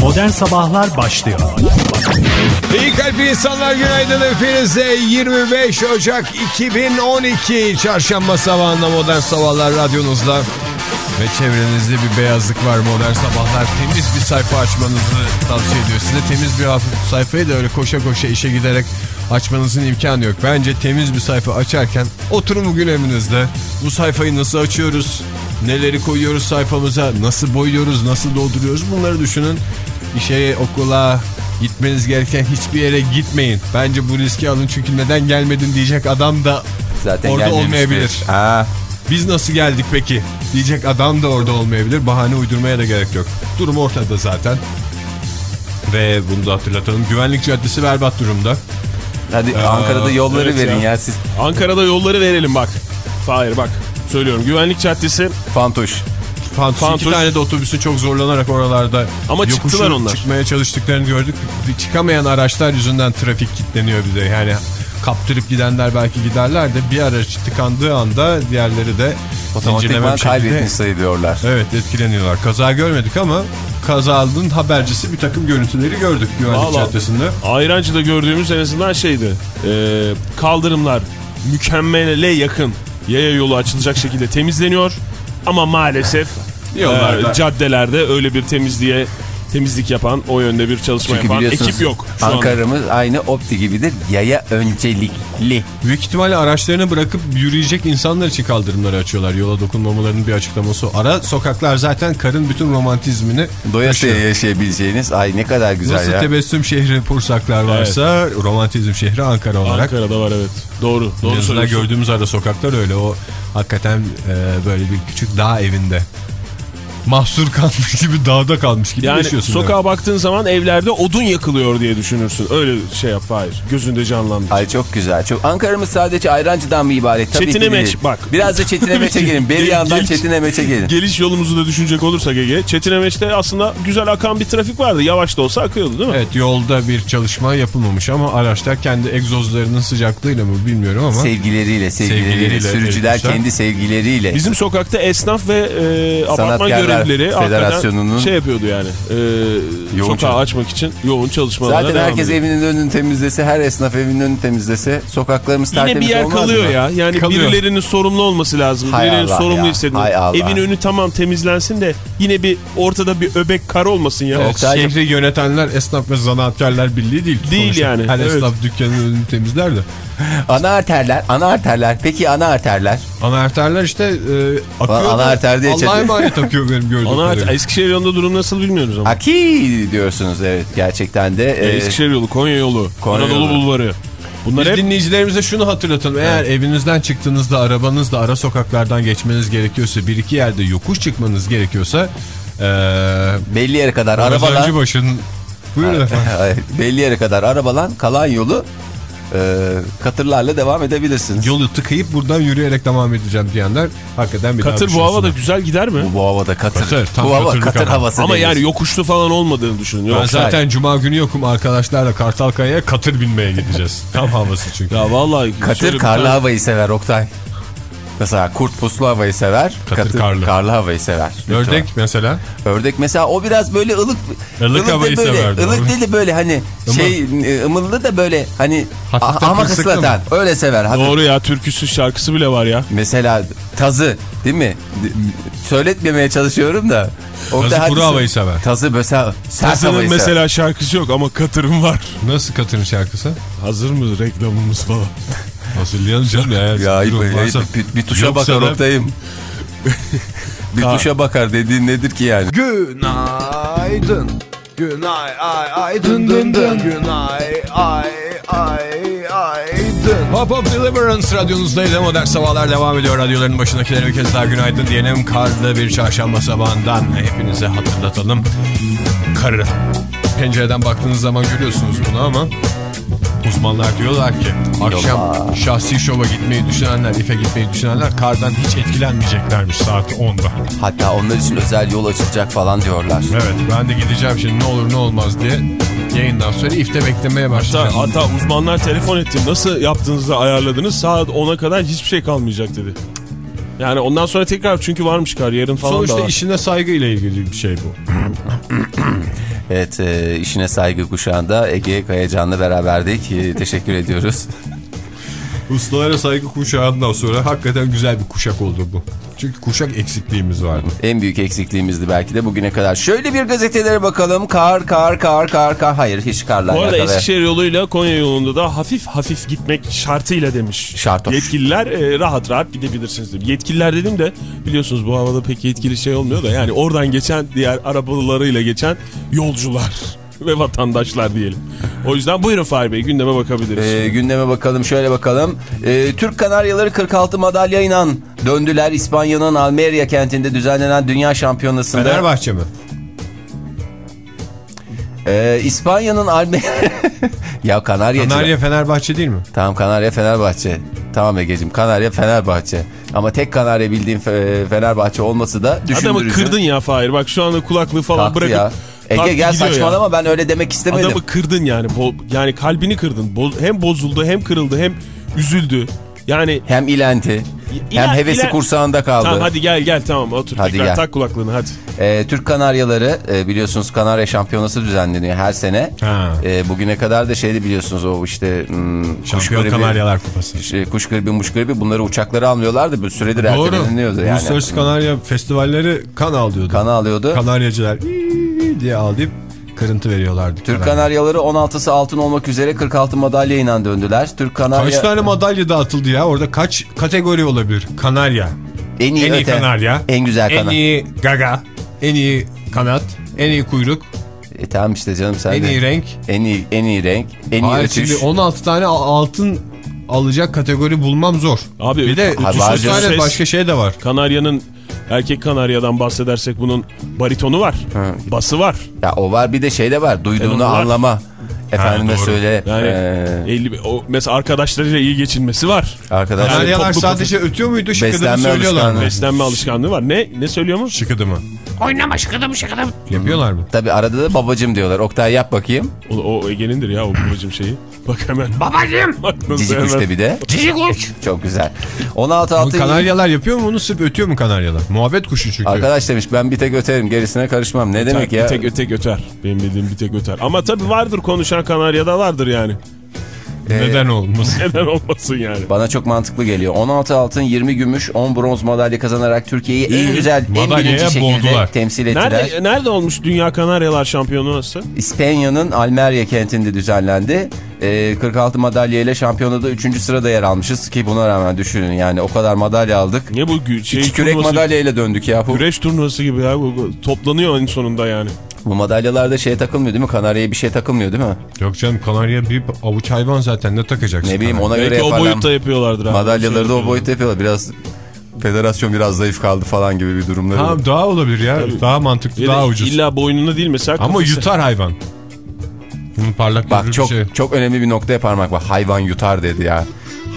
Modern Sabahlar başlıyor. İyi kalp insanlar günaydın hepinize 25 Ocak 2012 çarşamba sabahında Modern Sabahlar radyonuzda ve çevrenizde bir beyazlık var Modern Sabahlar temiz bir sayfa açmanızı tavsiye ediyor. Size temiz bir sayfayı da öyle koşa koşa işe giderek açmanızın imkanı yok. Bence temiz bir sayfa açarken oturun bugün evinizde bu sayfayı nasıl açıyoruz, neleri koyuyoruz sayfamıza, nasıl boyuyoruz, nasıl dolduruyoruz bunları düşünün. İşe, okula, gitmeniz gereken hiçbir yere gitmeyin. Bence bu riski alın çünkü neden gelmedin diyecek adam da Zaten orada olmayabilir. Ha, Biz nasıl geldik peki diyecek adam da orada olmayabilir. Bahane uydurmaya da gerek yok. Durum ortada zaten. Ve bunu da hatırlatalım. Güvenlik caddesi berbat durumda. hadi Ankara'da yolları evet verin ya. ya. siz. Ankara'da yolları verelim bak. Hayır bak. Söylüyorum. Güvenlik Caddesi Fantuş. Fantus. Fantus. İki tane de otobüsün çok zorlanarak oralarda Ama yokuşu çıktılar onlar. çıkmaya çalıştıklarını gördük. Çıkamayan araçlar yüzünden trafik kilitleniyor bir de. Yani kaptırıp gidenler belki giderler de bir araç tıkandığı anda diğerleri de Otomatikman zincirleme bir şekilde- kaybetmiş sayılıyorlar. Evet etkileniyorlar. Kaza görmedik ama kazanın habercisi bir takım görüntüleri gördük güvenlik Vallahi. caddesinde. Ayrancı'da gördüğümüz en azından şeydi. Ee, kaldırımlar mükemmele yakın yaya yolu açılacak şekilde temizleniyor. Ama maalesef Yollarda. e, caddelerde öyle bir temizliğe temizlik yapan o yönde bir çalışma Çünkü yapan ekip yok. Ankara'mız aynı opti gibidir. Yaya öncelikli. Büyük ihtimalle araçlarını bırakıp yürüyecek insanlar için kaldırımları açıyorlar. Yola dokunmamalarının bir açıklaması. Ara sokaklar zaten karın bütün romantizmini Doyasıya yaşayabileceğiniz. Ay ne kadar güzel Nasıl ya. tebessüm şehri Pursaklar varsa romantizm şehri Ankara olarak. Ankara'da var evet. Doğru. Doğru gördüğümüz ara sokaklar öyle. O hakikaten e, böyle bir küçük dağ evinde. Mahsur kalmış gibi dağda kalmış gibi Yani yaşıyorsun. sokağa baktığın zaman evlerde odun yakılıyor diye düşünürsün. Öyle şey yap Fahir. Gözünde canlandır. Ay çok güzel. Çok Ankara'mız sadece ayrancıdan mı ibaret? Tabii Çetine ki Meç, değil. bak. Biraz da Çetine Meç'e gelin. Beri Gel- yandan gel- Çetine Meç'e gelin. Geliş yolumuzu da düşünecek olursak Ege. Çetinemeç'te aslında güzel akan bir trafik vardı. Yavaş da olsa akıyordu değil mi? Evet yolda bir çalışma yapılmamış ama araçlar kendi egzozlarının sıcaklığıyla mı bilmiyorum ama. Sevgileriyle, sevgileriyle, Sevgileriyle sürücüler kendi sevgileriyle. Bizim sokakta esnaf ve e, apartman Sanatkarlar hakikaten Federasyonu'nun- şey yapıyordu yani. E, Yoğun sokağı açmak için yoğun çalışmalara Zaten herkes ediyor. evinin önünü temizlese, her esnaf evinin önünü temizlese sokaklarımız Yine tertemiz bir yer olmaz kalıyor mı? ya. Yani Kalıyor. birilerinin sorumlu olması lazım. Hay birilerinin Allah sorumlu hissedilmesi. Allah. Evin önü tamam temizlensin de yine bir ortada bir öbek kar olmasın ya. Evet, şehri yönetenler esnaf ve zanaatkarlar birliği değil. Değil Sonuçta yani, Her evet. esnaf dükkanının önünü temizler de. Ana arterler, ana arterler. Peki ana arterler? Ana arterler işte e, akıyor. Ana arter diye Allah'a çete- emanet akıyor benim gördüğüm Ana kadarıyla. Eskişehir yolunda durum nasıl bilmiyoruz ama. Aki diyorsunuz evet gerçekten de. E, e, Eskişehir yolu, Konya yolu, Konya Anadolu yolu. Bulvarı. Bunlar Biz hep dinleyicilerimize şunu hatırlatalım. Eğer evinizden çıktığınızda arabanızla ara sokaklardan geçmeniz gerekiyorsa bir iki yerde yokuş çıkmanız gerekiyorsa e, belli yere kadar arabalar Buyurun efendim. belli yere kadar arabalan kalan yolu e, katırlarla devam edebilirsiniz. Yolu tıkayıp buradan yürüyerek devam edeceğim diyenler hakikaten bir daha katır bu havada düşünsünler. güzel gider mi? Bu, bu havada katır. Katır, tam bu hava katır havası Ama yani yokuşlu falan olmadığını düşünün. Ben Yok. zaten cuma günü yokum arkadaşlarla Kartalkaya'ya katır binmeye gideceğiz. Tam havası çünkü. Ya vallahi Katır karlı tane- havayı sever Oktay. Mesela kurt puslu havayı sever. Katır karlı. havayı sever. Ördek mesela. Ördek mesela o biraz böyle ılık Ilık da havayı böyle, sever, doğru. ılık değil de böyle hani şey e, ımıllı da böyle hani kısıklı ıslatan öyle sever. Hafif- Doğru ya türküsü şarkısı bile var ya. Mesela tazı değil mi? Söyletmemeye çalışıyorum da. Tazı kuru havayı sever. Tazı mesela sert Tazının havayı mesela sever. şarkısı yok ama katırım var. Nasıl katırın şarkısı? Hazır mı reklamımız falan? Hazırlayalım canım ya. Ya ayıp, varsa- bir, bir tuşa Yoksa bakar Oktay'ım. bir tuşa bakar dediğin nedir ki yani? Günaydın. Günay ay ay dın dın dın. Günay ay ay ay dın. Hop Hop Deliverance radyonuzdaydı. Modern Sabahlar devam ediyor. Radyoların başındakilere bir kez daha günaydın diyelim. Karlı bir çarşamba sabahından hepinize hatırlatalım. Karı. Pencereden baktığınız zaman görüyorsunuz bunu ama uzmanlar diyorlar ki akşam şahsi şova gitmeyi düşünenler, ife gitmeyi düşünenler kardan hiç etkilenmeyeceklermiş saat 10'da. Hatta onlar için özel yol açılacak falan diyorlar. Evet ben de gideceğim şimdi ne olur ne olmaz diye yayından sonra ifte beklemeye Hatta, başlayacağım. hatta uzmanlar telefon etti. Nasıl yaptığınızda ayarladınız? Saat 10'a kadar hiçbir şey kalmayacak dedi. Yani ondan sonra tekrar çünkü varmış kariyerin falan Sonuçta da var. işine saygıyla ilgili bir şey bu. Evet e, işine saygı kuşağında Ege Kayacan'la beraberdik. E, teşekkür ediyoruz. Ustalara saygı kuşağından sonra hakikaten güzel bir kuşak oldu bu. Çünkü kuşak eksikliğimiz vardı. En büyük eksikliğimizdi belki de bugüne kadar. Şöyle bir gazetelere bakalım. Kar, kar, kar, kar, kar. Hayır hiç karla Bu arada. Eskişehir yoluyla Konya yolunda da hafif hafif gitmek şartıyla demiş. Şart. Yetkililer e, rahat rahat gidebilirsiniz demiş. Yetkililer dedim de biliyorsunuz bu havada pek yetkili şey olmuyor da yani oradan geçen diğer arabalarıyla geçen yolcular ve vatandaşlar diyelim. O yüzden buyurun Fahri Bey gündeme bakabiliriz. Ee, gündeme bakalım şöyle bakalım. Ee, Türk Kanaryaları 46 madalyayla döndüler. İspanya'nın Almeria kentinde düzenlenen dünya şampiyonasında. Fenerbahçe mi? Ee, İspanya'nın Almeria... ya Kanarya... Kanarya Fenerbahçe değil mi? Tamam Kanarya Fenerbahçe. Tamam Ege'cim Kanarya Fenerbahçe. Ama tek Kanarya bildiğim Fe- Fenerbahçe olması da düşündürücü. Adamı kırdın ya Fahir bak şu anda kulaklığı falan Kalktı bırakıp ya. Ege gel gidiyor ya. saçmalama ben öyle demek istemedim. Adamı kırdın yani. Bo yani kalbini kırdın. Bo- hem bozuldu hem kırıldı hem üzüldü. Yani Hem ilenti hem İler- hevesi iler- kursağında kaldı. tamam hadi gel gel tamam otur. Hadi Tekrar gel. tak kulaklığını hadi. Ee, Türk Kanaryaları e, biliyorsunuz Kanarya Şampiyonası düzenleniyor her sene. Ha. E, bugüne kadar da şeydi biliyorsunuz o işte hmm, kuş gribi, Kanaryalar Kupası. şey, kuş gribi muş gribi bunları uçaklara almıyorlardı. Bir süredir erteleniyordu yani. Uluslararası Kanarya festivalleri kan alıyordu. Kanı alıyordu. Kanaryacılar diye ağlayıp kırıntı veriyorlardı. Türk Kanarya. Kanaryaları 16'sı altın olmak üzere 46 madalyayla döndüler. Türk Kanarya Kaç tane madalya dağıtıldı ya? Orada kaç kategori olabilir? Kanarya. en iyi, En iyi öte, Kanarya. En güzel En kanat. iyi gaga. En iyi kanat. En iyi kuyruk. E, tamam işte canım sen En de. iyi renk. En iyi, en iyi renk. En iyi Hayır ötüş. şimdi 16 tane altın alacak kategori bulmam zor. Abi Bir de Ha, 30 var tane ses- başka şey de var. Kanarya'nın erkek kanaryadan bahsedersek bunun baritonu var. Bası var. Ya o var bir de şey de var. Duyduğunu Fenomen var. anlama. Efendime doğru. söyle. Yani Ee, 50 o mesela arkadaşlarıyla iyi geçinmesi var. arkadaşlar Kanaryalar toplu- sadece ötüyor muydu Beslenme söylüyorlar mı? alışkanlığı. Beslenme alışkanlığı var. Ne ne söylüyor mu? Şıkıdı mı? Oynama şıkıdım şıkıdım. Yapıyorlar mı? tabii arada da babacım diyorlar. Oktay yap bakayım. O, o Ege'nindir ya o babacım şeyi. Bak hemen. Babacım. Aklınıza Cici kuş bir de. Cici kuş. Çok güzel. 16 Bu altın. Kanaryalar yapıyor mu onu sırf ötüyor mu Kanaryalar? Muhabbet kuşu çünkü. Arkadaş demiş ben bir tek öterim gerisine karışmam. Ne demek Bir ya? tek ötek öter. Benim bildiğim bir tek öter. Ama tabii vardır konuşan Kanarya'da vardır yani. Neden olmasın? Neden olmasın yani. Bana çok mantıklı geliyor. 16 altın, 20 gümüş, 10 bronz madalya kazanarak Türkiye'yi en güzel, en birinci şekilde boğdular. temsil ettiler. Nerede, nerede olmuş Dünya Kanaryalar Şampiyonası? İspanya'nın Almeria kentinde düzenlendi. Ee, 46 madalya ile şampiyonada 3. sırada yer almışız ki buna rağmen düşünün yani o kadar madalya aldık. Ne bu şey İki kürek turnuvası- madalya ile döndük ya. Bu, Güreş turnuvası gibi ya. Bu toplanıyor en sonunda yani. Bu madalyalarda şeye takılmıyor değil mi? Kanarya'ya bir şey takılmıyor değil mi? Yok canım Kanarya bir avuç hayvan zaten ne takacaksın? Ne bileyim Kanarya? ona göre Belki o yaparlar. boyutta yapıyorlardır. abi. Madalyaları da Şey o boyutta yapıyorlar. Biraz federasyon biraz zayıf kaldı falan gibi bir durumları. Tamam daha olabilir ya. Daha mantıklı, Ya da daha ucuz. İlla boynunda değil mesela. Ama kafese- yutar hayvan. Bunun parlak Bak çok bir şey. çok önemli bir noktaya parmak var. Hayvan yutar dedi ya.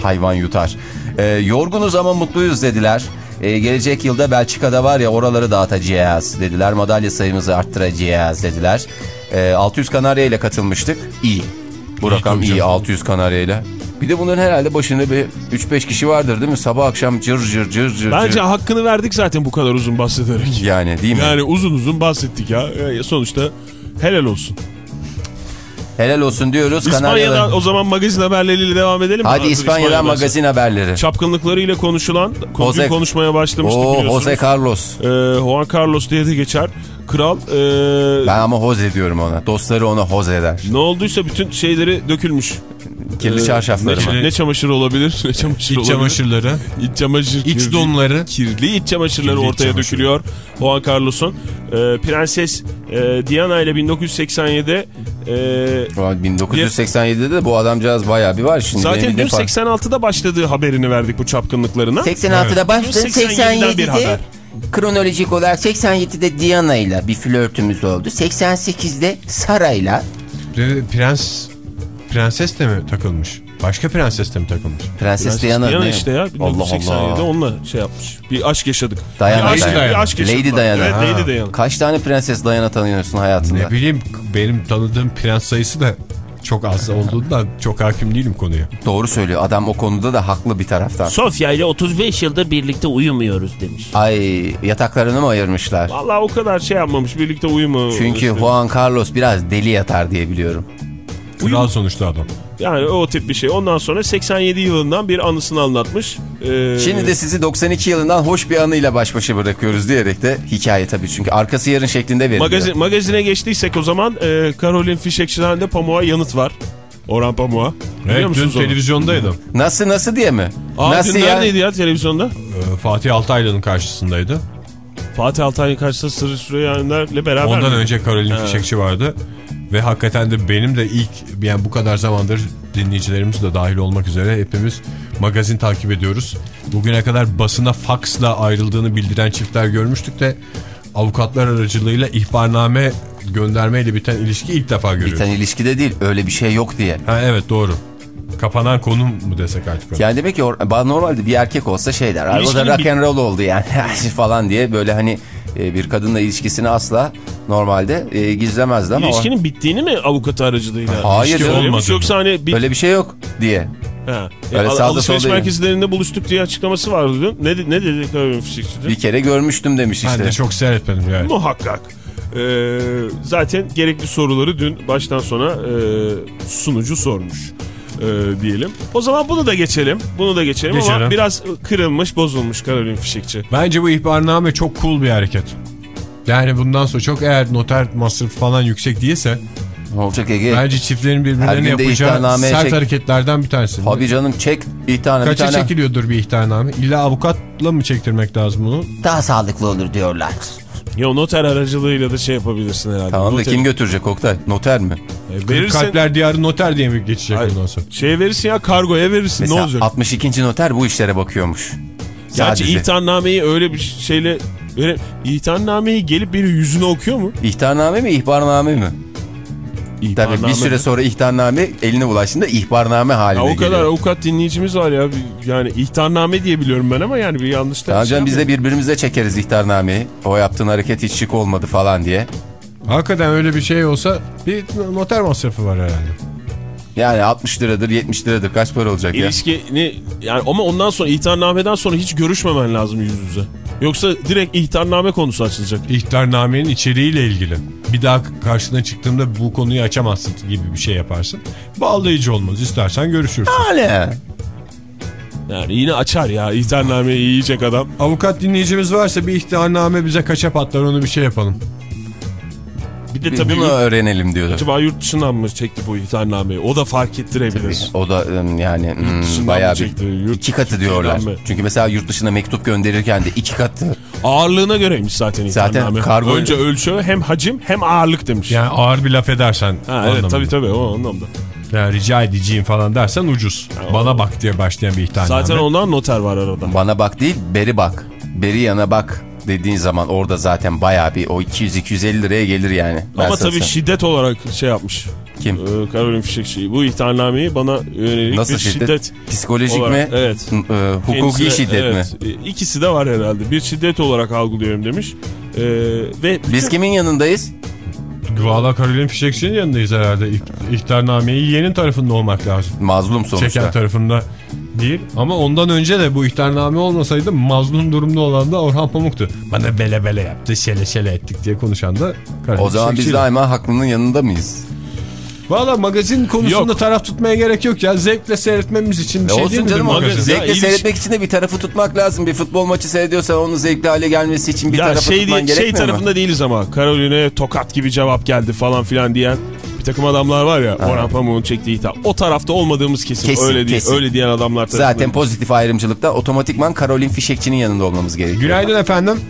Hayvan yutar. Ee, yorgunuz ama mutluyuz dediler. Ee, gelecek yılda Belçika'da var ya oraları dağıtacağız dediler. Madalya sayımızı arttıracağız dediler. Ee, 600 Kanarya ile katılmıştık. İyi. Bu rakam tabii iyi canım. 600 Kanarya ile. Bir de bunların herhalde başında bir 3-5 kişi vardır değil mi? Sabah akşam cır cır cır cır. Bence cır. hakkını verdik zaten bu kadar uzun bahsederek. Yani değil mi? Yani uzun uzun bahsettik ya. E, Sonuçta helal olsun. Helal olsun diyoruz. İspanya'dan o zaman magazin haberleriyle devam edelim? Hadi İspanya'dan İspanya'dan magazin haberleri. Çapkınlıklarıyla konuşulan, Jose- konuşmaya başlamıştık Oo, biliyorsunuz. Jose Carlos. Ee, Juan Carlos diye de geçer. Kral ee, Ben ama Jose diyorum ona. Dostları ona Jose der. ne olduysa bütün şeyleri dökülmüş. Kirli Ee, çarşafları mı? ne, çamaşırı olabilir? Ne çamaşırı İç olabilir? çamaşırları, İç çamaşır. iç kirli- donları. Kirli iç çamaşırları Kirli ortaya çamaşırı. dökülüyor. Juan Carlos'un. Ee, Prenses ee, Diana ile 1987'de ee, Ulan 1987'de de bu adamcağız bayağı bir var şimdi. zaten dün bir defa- 86'da başladığı haberini verdik bu çapkınlıklarına. 86'da başladı 87'den bir haber. 87'de kronolojik olarak 87'de Diana ile bir flörtümüz oldu. 88'de Sara ile Pre- Prens Prenses de mi takılmış? Başka prenses de mi takılmış? Prenses, Prenses Diana, Diana ne? işte ya. Allah 1987'de Allah. onunla şey yapmış. Bir aşk yaşadık. Diana, bir aşk, Diana. Bir aşk yaşadık. Lady Diana. Evet. Lady Diana. Kaç tane prenses Diana tanıyorsun hayatında? Ne bileyim benim tanıdığım prens sayısı da çok az olduğundan çok hakim değilim konuya. Doğru söylüyor. Adam o konuda da haklı bir taraftan. Sofya ile 35 yıldır birlikte uyumuyoruz demiş. Ay yataklarını mı ayırmışlar? Vallahi o kadar şey yapmamış birlikte uyumu. Çünkü Juan Carlos biraz deli yatar diye biliyorum. Kral sonuçta adam. Yani o tip bir şey. Ondan sonra 87 yılından bir anısını anlatmış. Ee, Şimdi de sizi 92 yılından hoş bir anıyla baş başa bırakıyoruz diyerek de hikaye tabii çünkü arkası yarın şeklinde veriliyor. magazin, magazine geçtiysek o zaman e, Caroline Fişekçi'den de Pamuk'a yanıt var. Orhan Pamuk'a. Biliyor Evet dün onu? televizyondaydım. Nasıl nasıl diye mi? Aa, nasıl dün ya? neredeydi ya televizyonda? Ee, Fatih Altaylı'nın karşısındaydı. Fatih Altaylı'nın karşısında Sırrı Süreyyaner'le beraber Ondan mi? önce Karolin. Fişekçi vardı. Ve hakikaten de benim de ilk yani bu kadar zamandır dinleyicilerimiz de dahil olmak üzere hepimiz magazin takip ediyoruz. Bugüne kadar basına faksla ayrıldığını bildiren çiftler görmüştük de avukatlar aracılığıyla ihbarname göndermeyle biten ilişki ilk defa görüyoruz. Biten ilişkide değil öyle bir şey yok diye. Ha, evet doğru. Kapanan konu mu desek artık? Yani demek ki normalde bir erkek olsa şey der. "Ay, O da İlişkinin rock bit- and roll oldu yani falan diye böyle hani e, bir kadınla ilişkisini asla normalde e, gizlemezdi ama o- İlişkinin bittiğini mi avukatı aracılığıyla? Hayır canım. olmamış, Yoksa hani bir, öyle bir şey yok diye. ha, e, Öyle al- sağda alışveriş merkezlerinde buluştuk diye açıklaması vardı dün. Ne, ne dedi Caroline Fişekçi? dün? Bir kere görmüştüm demiş Ben işte. de çok seyretmedim yani. Muhakkak. Ee, zaten gerekli soruları dün baştan sona e, sunucu sormuş e, diyelim. O zaman bunu da geçelim. Bunu da geçelim, ama Geçelim. biraz kırılmış, bozulmuş Caroline Fişekçi. Bence bu ihbarname çok cool bir hareket. Yani bundan sonra çok eğer noter masrafı falan yüksek değilse olacak Ege? bence çiftlerin birbirlerine yapacağı sert çek- hareketlerden bir tanesi. Tabii canım çek bir tane Kaça bir tane. çekiliyordur bir ihtarname? İlla avukatla mı çektirmek lazım bunu? Daha sağlıklı olur diyorlar. Ya noter aracılığıyla da şey yapabilirsin herhalde. Tamam da Noter- kim götürecek Oktay? Noter mi? E, verirsin, Kalpler diyarı noter diye mi geçecek Hayır, bundan sonra? şeye verirsin ya kargoya verirsin Mesela ne olacak? 62. noter bu işlere bakıyormuş. Gerçi Sadece. ihtarnameyi öyle bir şeyle... Böyle, ihtarnameyi gelip biri yüzüne okuyor mu? İhtarname mi ihbarname mi? Tabii İhtarname bir süre mi? sonra ihtarname eline ulaştığında ihbarname haline Ya o kadar geliyor. avukat dinleyicimiz var ya. Yani ihtarname diye biliyorum ben ama yani bir yanlış da Tamam şey canım biz de birbirimize çekeriz ihtarnameyi. O yaptığın hareket hiç şık olmadı falan diye. Hakikaten öyle bir şey olsa bir noter masrafı var herhalde. Yani 60 liradır 70 liradır kaç para olacak ya? İlişkini yani ama ondan sonra ihtarnameden sonra hiç görüşmemen lazım yüz yüze. Yoksa direkt ihtarname konusu açılacak. İhtarnamenin içeriğiyle ilgili. Bir daha karşına çıktığımda bu konuyu açamazsın gibi bir şey yaparsın. Bağlayıcı olmaz. İstersen görüşürsün. Hala. Yani yine açar ya ihtarnameyi yiyecek adam. Avukat dinleyicimiz varsa bir ihtarname bize kaça patlar onu bir şey yapalım. Bir de Bir tabii Bunu yurt, öğrenelim diyordu. acaba yurt dışından mı çekti bu ihtarnameyi? O da fark ettirebilir. O da yani hmm, bayağı mı çekti, bir yurt iki katı diyorlar. mi? Çünkü mesela yurt dışına mektup gönderirken de iki katı. Ağırlığına göreymiş zaten Zaten ihtarname. kargo- Önce ölçü hem hacim hem ağırlık demiş. Yani ağır bir laf edersen ha, anlamında. evet tabii tabii o anlamda. Yani rica edeceğim falan dersen ucuz. Bana bak diye başlayan bir ihtarname. Zaten ondan noter var arada. Bana bak değil beri bak. Beri yana bak dediğin zaman orada zaten bayağı bir o 200-250 liraya gelir yani. Ben Ama sana tabii söyleyeyim. şiddet olarak şey yapmış. Kim? Ee, Caroline Fişekçi. Bu ihtarnameyi bana yönelik Nasıl bir şiddet? şiddet, Psikolojik olarak- mi? Evet. N- e, hukuki Kendisine- şiddet mi? evet, e, İkisi de var herhalde. Bir şiddet olarak algılıyorum demiş. Ee, ve Biz kimin yanındayız? Valla Karolin Fişekçi'nin yanındayız herhalde. İh- İhtarnameyi yiyenin tarafında olmak lazım. Mazlum Çeken sonuçta. tarafında değil. Ama ondan önce de bu ihtarname olmasaydı mazlum durumda olan da Orhan Pamuk'tu. Bana bele bele yaptı, şele şele ettik diye konuşan da O zaman biz daima haklının yanında mıyız? Valla magazin konusunda Yok. taraf tutmaya gerek yok ya. Zevkle seyretmemiz için bir E şey olsun değil canım magazin? magazin? zevkle Ya, iliş- seyretmek için de bir tarafı tutmak lazım. Bir futbol maçı seyrediyorsan onun zevkli hale gelmesi için bir ya tarafı şey, tutman değil, şey gerekmiyor mu? tarafında değiliz ama. Caroline tokat gibi cevap geldi falan filan diyen bir takım adamlar var ya. Orhan Pamuk'un çektiği hitap. O tarafta olmadığımız kesin. Kesin, öyle diye, kesin. öyle diyen adamlar tarafında. Zaten pozitif ayrımcılıkta otomatikman Karolin Fişekçi'nin yanında olmamız gerekiyor. Günaydın efendim.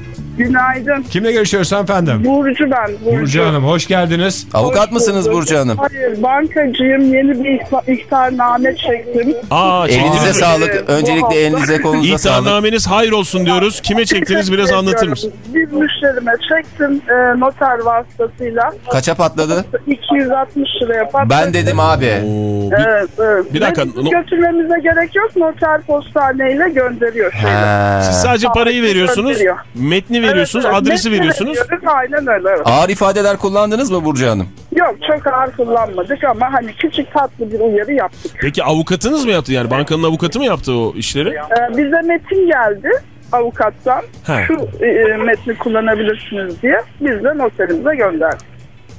Günaydın. Kimle görüşüyoruz efendim? Burcu ben. Burcu. Burcu Hanım hoş geldiniz. Avukat Hoş mısınız bulduk. Burcu Hanım? Hayır bankacıyım. Yeni bir ihta- ihtarname çektim. Aa, Elinize sağlık. Öncelikle elinize kolunuza sağlık. İhtarnameniz hayır olsun diyoruz. Kime çektiniz biraz anlatır mısın? Bir müşterime çektim e, noter vasıtasıyla. Kaça patladı? 260 liraya patladı. Ben dedim abi. Oo, bir- Evet, evet. Bir dakika, no- götürmemize gerek yok. Noter postaneyle gönderiyor. Siz sadece parayı veriyorsunuz. gönderiyor. Metni veriyorsunuz, Evet, evet. adresi veriyorsunuz. veriyoruz, Aynen öyle. evet. Ağır ifadeler kullandınız mı Burcu Hanım? Yok çok ağır kullanmadık ama hani küçük tatlı bir uyarı yaptık. Peki avukatınız mı yaptı yani bankanın avukatı mı yaptı o işleri? Ee, bize metin geldi avukattan. He. Şu e, metni kullanabilirsiniz diye. Biz de noterimize gönderdik.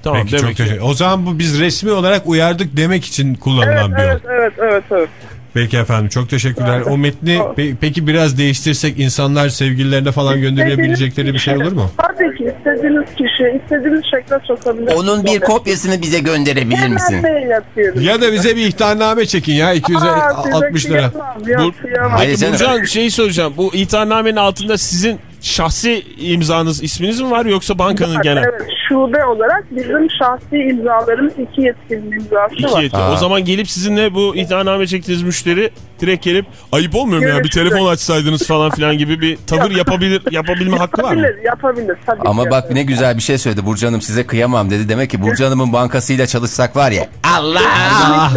Tamam Peki, çok demek ki. teşekkür- O zaman bu biz resmi olarak uyardık demek için kullanılan Evet, bir yol. evet, evet, evet, evet. Peki efendim çok teşekkürler. O metni pe- peki biraz değiştirsek insanlar sevgililerine falan gönderebilecekleri bir şey olur mu? Tabii ki istediğiniz kişi, istediğiniz şekle sokabilirsiniz. Onun bir kopyasını bize gönderebilir Hemen misin? Ya da bize bir ihtarname çekin ya Aa, 260 size lira. kıyamam. Hayır Hanım şeyi soracağım. Bu itiharnamenin altında sizin şahsi imzanız, isminiz mi var yoksa bankanın genel? Evet, şube olarak bizim şahsi imzalarımız iki yetkilinin imzası İki var. yetki. Aa. O zaman gelip sizinle bu itiharname çektiğiniz müşteri direkt gelip ayıp olmuyor mu ya bir telefon açsaydınız falan filan gibi bir tavır yapabilir yapabilme hakkı var mı? Yapabilir, yapabilir tabii Ama ki. bak ne güzel bir şey söyledi. Burcu Hanım size kıyamam dedi. Demek ki Burcu Hanım'ın bankasıyla çalışsak var ya. Allah!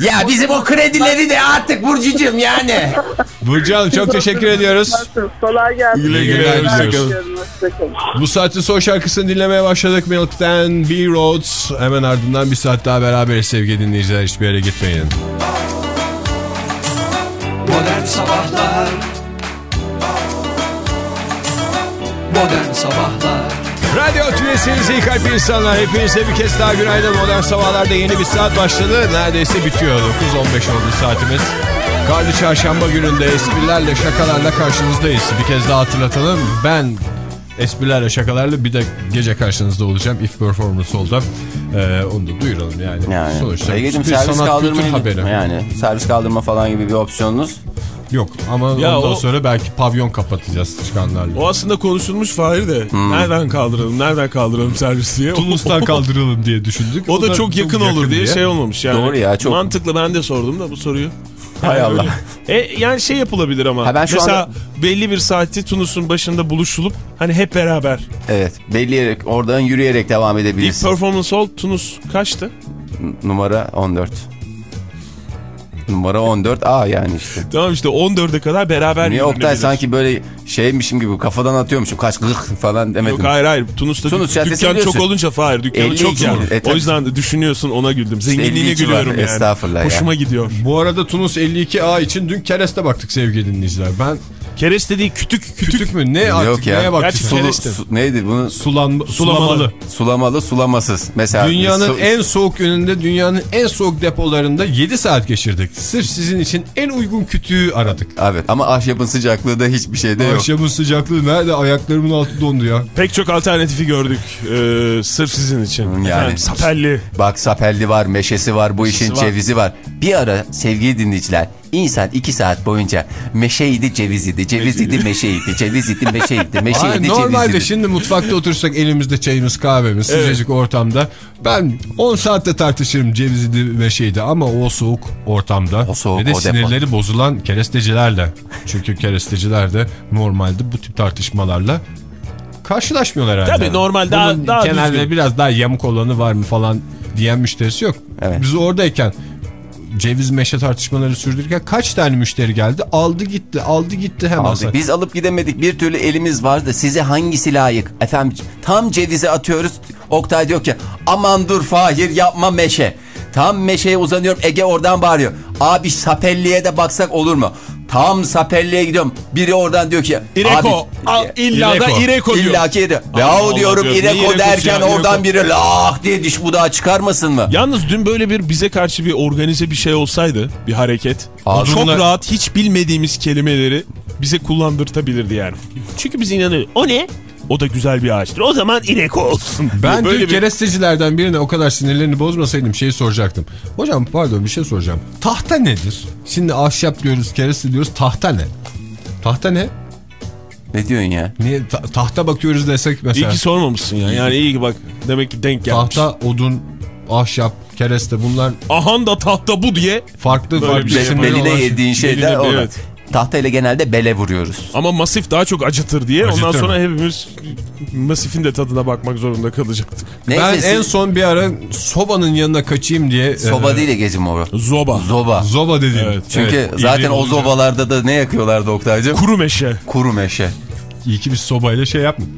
ya bizim o kredileri de artık Burcucuğum yani. Burcu Hanım çok teşekkür ediyoruz. Kolay gelsin. Güle güle. Bu saatin son şarkısını dinlemeye başladık. Milk'ten B Roads. Hemen ardından bir saat daha beraberiz sevgili dinleyiciler. Hiçbir yere gitmeyin. Modern Sabahlar Modern Sabahlar Radyo Tülesi'niz iyi kalp insanlar. Hepinize bir kez daha günaydın. Modern Sabahlar'da yeni bir saat başladı. Neredeyse bitiyor. 9.15 oldu saatimiz. Karlı çarşamba gününde esprilerle şakalarla karşınızdayız. Bir kez daha hatırlatalım. Ben esprilerle şakalarla bir de gece karşınızda olacağım. If Performance oldu. Ee, onu da duyuralım yani. Yani Sonuçta Ege'cim bir servis sanat kültür kaldırmayı haberi. yani servis kaldırma falan gibi bir opsiyonunuz Yok ama Ya ondan o- sonra belki pavyon kapatacağız çıkanlarla. O aslında konuşulmuş Fahir de. Hmm. Nereden kaldıralım, nereden kaldıralım servis diye. Tunus'tan kaldıralım diye düşündük. O da çok yakın olur diye şey olmamış yani. Doğru ya, çok- Mantıklı ben de sordum da bu soruyu. Hay Allah. öyle. E, yani şey yapılabilir ama. Ha, ben şu Mesela anda- belli bir saati Tunus'un başında buluşulup hani hep beraber. evet belli oradan yürüyerek devam İlk edebilirsin. performance hall Tunus kaçtı? Numara 14. Numara 14 A yani işte. Tamam işte 14'e kadar beraber Niye Oktay sanki böyle şeymişim gibi kafadan atıyormuşum kaç gıh falan demedim. Yok hayır hayır. Tunus'ta Tunus dük- dükkan biliyorsun. çok olunca Fahir dükkanı 52 çok yani. E, o yüzden de düşünüyorsun ona güldüm. Zenginliğine 52 var, gülüyorum yani. estağfurullah ya. Hoşuma gidiyor. Bu arada Tunus 52A için dün kereste baktık sevgili dinleyiciler. Ben Kereste değil kütük kütük. kütük mü ne artık Yok ya. neye baktık? Gerçi Sulu, su- neydi bunu? Sulan, sulamalı. Sulamalı sulamasız. Mesela Dünyanın su- en soğuk gününde dünyanın en soğuk depolarında 7 saat geçirdik. Sırf sizin için en uygun kütüğü aradık. Evet ama ahşabın sıcaklığı da hiçbir şeyde yok. Akşamın sıcaklığı nerede? Ayaklarımın altı dondu ya. Pek çok alternatifi gördük. Ee, sırf sizin için. Yani- Efendim, sapelli. Bak sapelli var, meşesi var, bu işin var. cevizi var. Bir ara sevgili dinleyiciler insan iki saat boyunca meşeydi ceviziydi, ceviziydi meşeydi, ceviziydi meşeydi, meşeydi Hayır, normalde ceviziydi. şimdi mutfakta otursak elimizde çayımız kahvemiz sıcacık ortamda. Ben 10 saatte tartışırım cevizli ve şeydi ama o soğuk ortamda. O soğuk, ve de o depo. sinirleri bozulan kerestecilerle. Çünkü keresteciler de normalde bu tip tartışmalarla karşılaşmıyorlar herhalde. Tabii, normal, daha- Bunun daha genelde düzgün. biraz daha yamuk olanı var mı falan diyen müşterisi yok. Evet. Biz oradayken ceviz meşe tartışmaları sürdürürken kaç tane müşteri geldi? Aldı gitti, aldı gitti hemen. Aldık. Biz alıp gidemedik bir türlü elimiz vardı size hangisi layık? Efendim tam cevize atıyoruz Oktay diyor ki aman dur Fahir yapma meşe. Tam meşeye uzanıyorum Ege oradan bağırıyor. Abi sapelliye de baksak olur mu? Tam sapelliye gidiyorum. Biri oradan diyor ki İreko. Al, illa da İreko. Diyor. İlla ki İreko. Yahu diyorum. Ne İreko derken ya, oradan İreko. biri lah diye diş budağı çıkarmasın mı? Yalnız dün böyle bir bize karşı bir organize bir şey olsaydı, bir hareket. Ağzımla- Çok rahat hiç bilmediğimiz kelimeleri bize kullandırtabilirdi yani. Çünkü biz inanıyoruz. O ne? O da güzel bir ağaçtır. O zaman İreko olsun. Ben böyle dün bir... kerestecilerden birine o kadar sinirlerini bozmasaydım şeyi soracaktım. Hocam pardon bir şey soracağım. Tahta nedir? Şimdi ahşap diyoruz, kereste diyoruz. Tahta ne? Tahta ne? Ne diyorsun ya? Niye ta- tahta bakıyoruz desek İyi mesela. ki sormamışsın ya. Yani iyi ki bak demek ki denk gelmiş. Tahta, odun, ahşap, kereste bunlar Ahan da tahta bu diye. farklı Böyle farklı bir şey Beline yediğin şeyler Beline- o. evet. Tahtayla genelde bele vuruyoruz. Ama masif daha çok acıtır diye. Ondan Acıtır sonra mı? hepimiz masifin de tadına bakmak zorunda kalacaktık. Neyse, Ben en son bir ara sobanın yanına kaçayım diye. Soba e, değil Ege'cim o. Zoba. Zoba. Zoba dedim. Evet. Çünkü Evet, zaten o zobalarda da ne yakıyorlardı Oktay'cım? Kuru meşe. Kuru meşe. İyi ki biz sobayla şey yapmadık.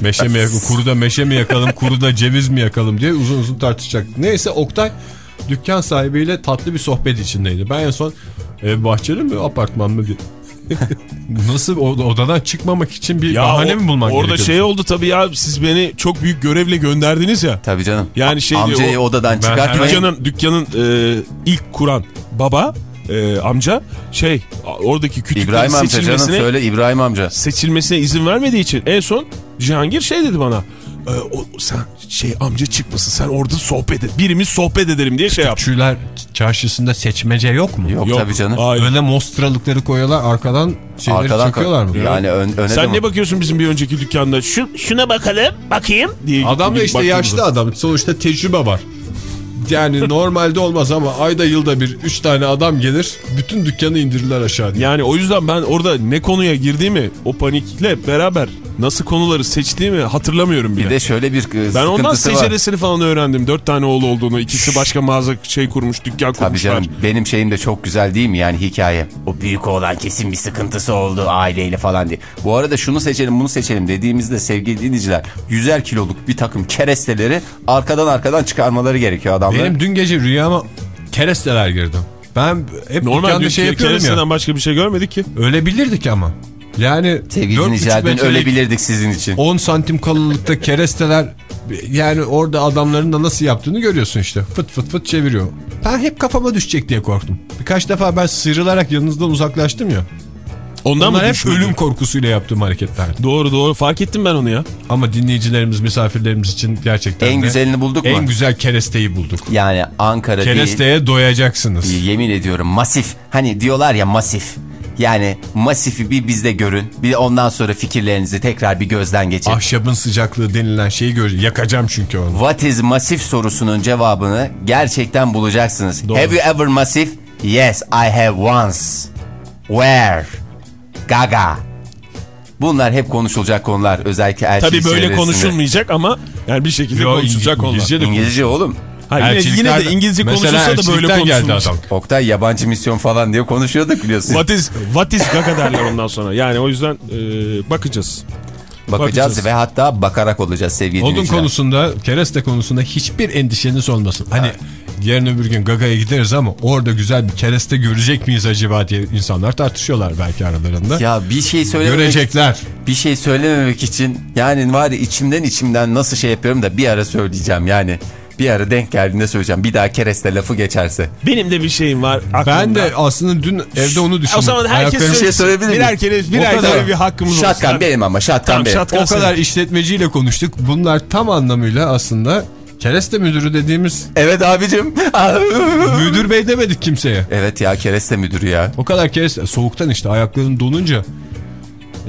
Meşe mi yakalım, kuruda meşe mi yakalım, kuruda ceviz mi yakalım diye uzun uzun tartışacak. Neyse Oktay dükkan sahibiyle tatlı bir sohbet içindeydi. Ben en son ev bahçeli mi apartman mı diye. Nasıl o- odadan çıkmamak için bir bahane o- mi bulman Orada gerekiyor? şey oldu tabii ya siz beni çok büyük görevle gönderdiniz ya. Tabii canım. Yani şey Amcayı diyor, o- odadan çıkartmayın. Dükkanın, dükkanın e, ilk kuran baba e, amca şey oradaki kütüklerin İbrahim amca canım söyle İbrahim amca. seçilmesine izin vermediği için en son Cihangir şey dedi bana. E, o, sen şey amca çıkmasın sen orada sohbet et. Birimiz sohbet edelim diye şey yaptı. Küçüler çarşısında seçmece yok mu? Yok, tabii canım. hayır. Öyle mostralıkları koyuyorlar arkadan şeyleri Arkadan çakıyorlar mı? Yani ön, öne de Sen mi? ne bakıyorsun bizim bir önceki dükkanda? Şu Şuna bakalım. Bakayım. diye Adam da işte baktığımızda. yaşlı adam. Sonuçta tecrübe var. Yani normalde olmaz ama ayda yılda bir üç tane adam gelir. Bütün dükkanı indirirler aşağı diye. Yani o yüzden ben orada ne konuya girdiğimi o panikle beraber nasıl konuları seçtiğimi hatırlamıyorum bile. Bir de şöyle bir e, ben ondan sıkıntısı var. seceresini falan öğrendim. Dört tane oğlu olduğunu. ikisi başka mağaza şey kurmuş, dükkan Tabii kurmuşlar. canım benim şeyim de çok güzel değil mi yani hikaye. O büyük oğlan kesin bir sıkıntısı oldu aileyle falan diye. Bu arada şunu seçelim bunu seçelim dediğimizde sevgili dinleyiciler yüzer kiloluk bir takım keresteleri arkadan arkadan çıkarmaları gerekiyor adamların. Benim dün gece rüyama keresteler girdi. Ben hep Normal dükkanda şey yapıyorum ya. başka bir şey görmedik ki. Öyle bilirdik ama. Yani Sevgili dinleyiciler buçuk dün metrelik, öyle bilirdik sizin için. 10 santim kalınlıkta keresteler yani orada adamların da nasıl yaptığını görüyorsun işte. Fıt fıt fıt çeviriyor. Ben hep kafama düşecek diye korktum. Birkaç defa ben sıyrılarak yanınızdan uzaklaştım ya. Ondan Onlar mı hep ölüm korkusuyla yaptığım hareketler. Doğru doğru fark ettim ben onu ya. Ama dinleyicilerimiz, misafirlerimiz için gerçekten En de güzelini bulduk mu? En güzel keresteyi bulduk. Yani Ankara değil. Keresteye doyacaksınız. Yemin ediyorum masif. Hani diyorlar ya masif. Yani masifi bir bizde görün. Bir de ondan sonra fikirlerinizi tekrar bir gözden geçirin. Ahşabın sıcaklığı denilen şeyi göreceğim. Yakacağım çünkü onu. What is masif sorusunun cevabını gerçekten bulacaksınız. Have you ever masif? Yes, I have once. Where? Gaga. Bunlar hep konuşulacak konular. Özellikle elçilik Tabii böyle çevresinde. konuşulmayacak ama yani bir şekilde Yo, konuşulacak konular. İngilizce de İngilizce oğlum. Ha, yine, yine de İngilizce konuşulsa da böyle konuşulmuş. adam. Oktay yabancı misyon falan diye konuşuyorduk biliyorsun. What is, what is gaga derler ondan sonra. Yani o yüzden e, bakacağız. Bakacağız bakacağız. ve hatta bakarak olacağız sevgili Odun dinleyiciler. konusunda, kereste konusunda hiçbir endişeniz olmasın. Hani yarın öbür gün Gaga'ya gideriz ama orada güzel bir kereste görecek miyiz acaba diye insanlar tartışıyorlar belki aralarında. Ya bir şey söylememek, Görecekler. bir şey söylememek için yani var ya içimden içimden nasıl şey yapıyorum da bir ara söyleyeceğim yani. Bir ara denk geldiğinde söyleyeceğim. Bir daha kereste lafı geçerse. Benim de bir şeyim var aklımda. Ben de aslında dün evde onu düşündüm. O zaman herkes Bir şey söyleyebilir miyim? birer kere birer O kadar. bir hakkımız olsun. Şatkan benim ama şatkan Tamam, benim. şatkan O kadar işletmeciyle konuştuk. Bunlar tam anlamıyla aslında kereste müdürü dediğimiz Evet abicim. müdür bey demedik kimseye. evet ya kereste müdürü ya. O kadar kereste soğuktan işte ayakların donunca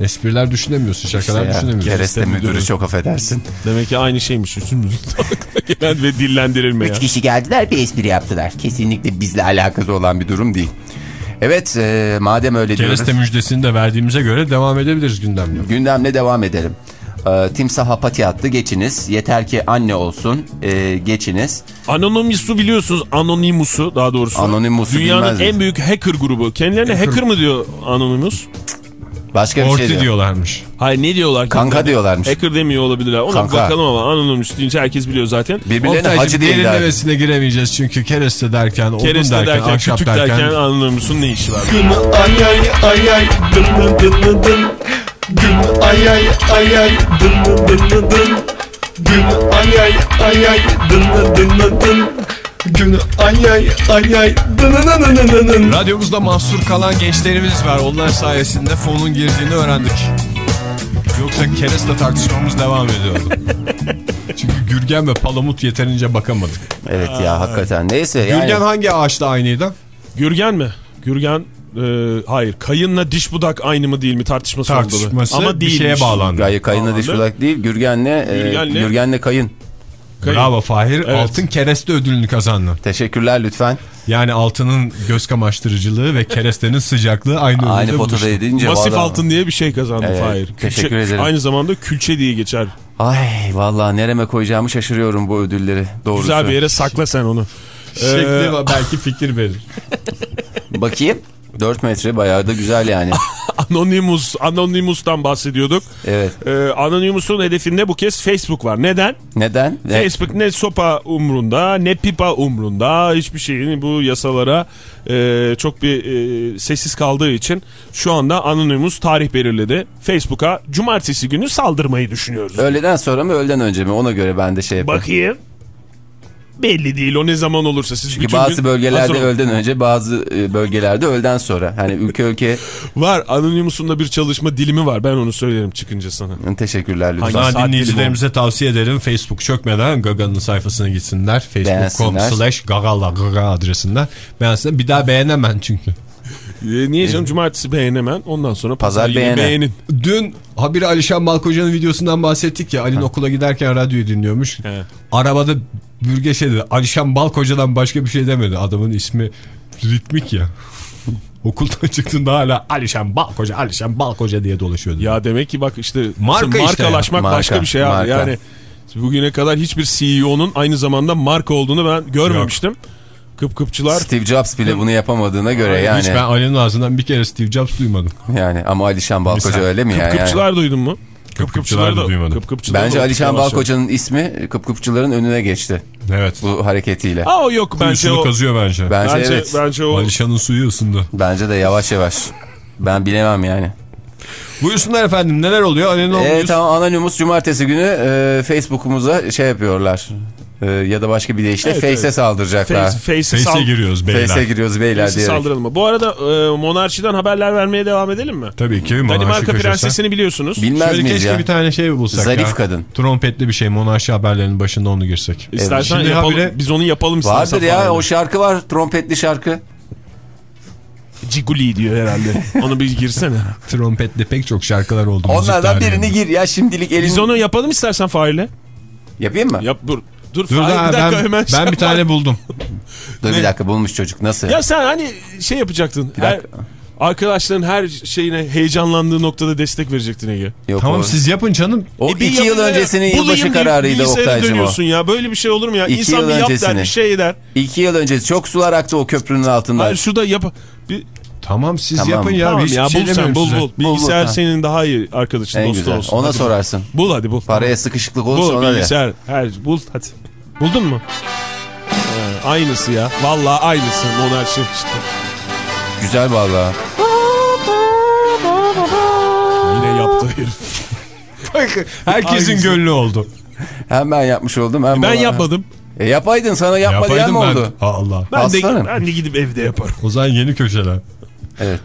espriler düşünemiyorsun, şakalar İşte ya, düşünemiyorsun. kereste müdürü çok affedersin. Demek ki aynı şeymiş. Üçümüzün gelen ve dillendirilme ya. Üç kişi geldiler bir espri yaptılar. Kesinlikle bizle alakası olan bir durum değil. Evet e, madem öyle Kereste diyoruz. müjdesini de verdiğimize göre devam edebiliriz gündemle. Gündemle devam edelim. E, timsah apati attı geçiniz. Yeter ki anne olsun e, geçiniz. Anonymous'u biliyorsunuz. Anonymous'u daha doğrusu. Anonymous'u Dünyanın en büyük hacker grubu. Kendilerine hacker, mı diyor Anonymous? Başka bir Orti şey diyor. diyorlarmış. Hayır ne diyorlar? Kanka kendilerine? diyorlarmış. Hacker demiyor olabilirler. Ona Kanka. bakalım ama Anonymous deyince herkes biliyor zaten. Birbirlerine Oktaycığım hacı değil nevesine giremeyeceğiz çünkü kereste derken, odun Kereste derken, derken, ahşap derken. derken Anonymous'un ne işi var? Ay ay ay ay dın dın dın dın dın Gün ay ay ay ay dın dın dın dın dın Gün ay ay ay ay dın dın dın dın dın Gün ay ay ay ay Radyomuzda mahsur kalan gençlerimiz var. Onlar sayesinde fonun girdiğini öğrendik. Yoksa kereste tartışmamız devam ediyordu. Çünkü Gürgen ve Palamut yeterince bakamadık. Evet ya hakikaten. Neyse yani. Gürgen hangi ağaçta aynıydı? Gürgen mi? Gürgen e, hayır. Kayınla diş budak aynı mı değil mi tartışması, oldu. Tartışması Ama bir şeye bağlandı. Gayı kayınla diş budak değil. Gürgen'le, e, Gürgen'le- Gürgen'le kayın. Kayın. Bravo Fahir. Evet. Altın kereste ödülünü kazandı. Teşekkürler lütfen. Yani altının göz kamaştırıcılığı ve kerestenin sıcaklığı aynı Aynı potada edince. Masif altın diye bir şey kazandı Evet, Fahir. teşekkür ederim. Aynı zamanda külçe diye geçer. Ay vallahi nereme koyacağımı şaşırıyorum bu ödülleri. Doğrusu. Güzel bir yere sakla sen onu. Şekli Ee, belki fikir verir. Bakayım. 4 metre bayağı da güzel yani. Anonymous, Anonymous'tan bahsediyorduk. Evet. Ee, Anonymous'un hedefinde bu kez Facebook var. Neden? Neden? Facebook ne sopa umrunda ne pipa umrunda hiçbir şeyin bu yasalara e, çok bir e, sessiz kaldığı için şu anda Anonymous tarih belirledi. Facebook'a cumartesi günü saldırmayı düşünüyoruz. Öğleden sonra mı öğleden önce mi ona göre ben de şey yapayım. Bakayım. Belli değil o ne zaman olursa siz Çünkü bazı gün bölgelerde hazır öğleden önce bazı e, bölgelerde öğleden sonra. Hani ülke ülke Var Anonymous'un da bir çalışma dilimi var ben onu söylerim çıkınca sana. teşekkürler lütfen. Hangi- dinleyicilerimize tavsiye ederim. Facebook çökmeden Gaga'nın sayfasına gitsinler. Facebook.com slash Gagala Gaga adresinden. Beğensinler. Bir daha beğenemem çünkü. Ee, niye canım cumartesi beğenemem ondan sonra pazar, Pazar beğene. beğenin. Dün habire Alişan Balkoca'nın videosundan bahsettik ya. Ali'nin okula giderken radyoyu dinliyormuş. He. Arabada bürge şey dedi. Alişan Balkoca'dan başka bir şey demedi. Adamın ismi ritmik ya. Okuldan çıktığında hala Alişan Balkoca, Alişan Balkoca diye dolaşıyordu. Ya demek ki bak işte Marka mesela işte ya. markalaşmak Marka, başka bir şey abi. marka. Yani bugüne kadar hiçbir CEO'nun aynı zamanda marka olduğunu ben görmemiştim. Kıpkıpçılar Steve Jobs bile bunu yapamadığına göre Hiç yani. ben Ali'nin ağzından bir kere Steve Jobs duymadım. Yani ama Alişan Balkoca Misal. öyle mi ya? Yani? Kıpkıpçılar duydun mu? Kıpkıpçılar da duymadım. Kıpkıpçılar Bence da Alişan. Balkoca'nın ismi Kıpkıpçıların önüne geçti Evet. bu hareketiyle. Aa o yok bence Kuyusunu o. kazıyor bence. Bence, Bence, evet. bence o. Alişan'ın suyu ısındı. Bence de yavaş yavaş. Ben bilemem yani. Buyursunlar efendim neler oluyor? Evet olmuyor. tamam Anonymous cumartesi günü e, Facebook'umuza şey yapıyorlar. E, ya da başka bir deyişle Evet, Face'e evet. saldıracaklar. Face, Face'e Face'e sal- giriyoruz beyler. Face'e giriyoruz beyler Face'e diyerek. saldıralım mı? Bu arada e, monarşiden haberler vermeye devam edelim mi? Tabii ki. monarşi Danimarka köşesi. prensesini biliyorsunuz. Bilmez Şöyle miyiz keşke ya? bir tane şey bulsak Zarif ya. kadın. Trompetli bir şey. Monarşi haberlerinin başında onu girsek. İstersen Şimdi yapalım. habire- Biz onu yapalım istersen. Vardır ya falan. o şarkı var trompetli şarkı. Ciguli diyor herhalde. Onu bir girsene. Trompetli pek çok şarkılar oldu. Onlardan birini gir ya şimdilik elin. Biz onu yapalım istersen Fahir'le. Yapayım mı? Yap dur. Dur, Dur daha bir dakika ben, hemen şey ben bir tane buldum. Dur bir dakika bulmuş çocuk nasıl? Ya sen hani şey yapacaktın. Her, arkadaşların her şeyine heyecanlandığı noktada destek verecektin Ege. Yok, tamam o, siz yapın canım. o E iki yıl öncesinin yılbaşı kararıydı Oktay'cım o. dönüyorsun ya. Böyle bir şey olur mu ya? İki İnsan yıl bir yap der, öncesini. bir şey eder. İki yıl öncesi çok sular aktı o köprünün altından. Hayır şurada yap. Bir, Tamam siz Tamam. yapın ya. tamam ya şey bul sen bul size. bul. Bul, bul, Bilgisayar tamam. senin daha iyi arkadaşın en dostun güzel. olsun. Ona Hadi bul. sorarsın. Bul hadi bul. Paraya sıkışıklık olursa Bul ona de. bilgisayar. Her, bul hadi. Buldun mu? Ee, aynısı ya. Vallahi aynısı. Monarşi işte. Güzel vallahi. Yine yaptı herif. Herkesin gönlü oldu. Hem ben yapmış oldum hem Ben bana- yapmadım. E yapaydın sana yapma diyen Yapaydım mi ben. oldu? Allah. Ben de, Aslanım. ben de gidip evde yaparım. O zaman yeni köşeler. Evet.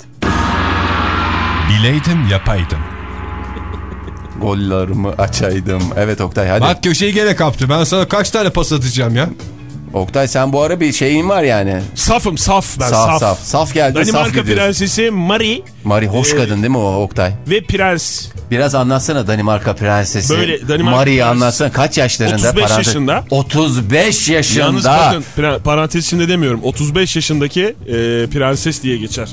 Bileydim yapaydım. Gollarımı açaydım. Evet Oktay hadi. Bak köşeyi gene kaptı. Ben sana kaç tane pas atacağım ya? Oktay sen bu ara bir şeyin var yani. Safım saf ben Saf saf. saf. Saf, geldi saf Danimarka gidiyorsun. prensesi Marie Mari hoş kadın değil mi o Oktay? ve prens Biraz anlatsana Danimarka prensesi. Böyle Danimarka Mari'yi prensesi- anlatsana. Kaç yaşlarında? 35 yaşında. 35 yaşında. Yalnız bakın parantez içinde demiyorum. 35 yaşındaki e, prenses diye geçer.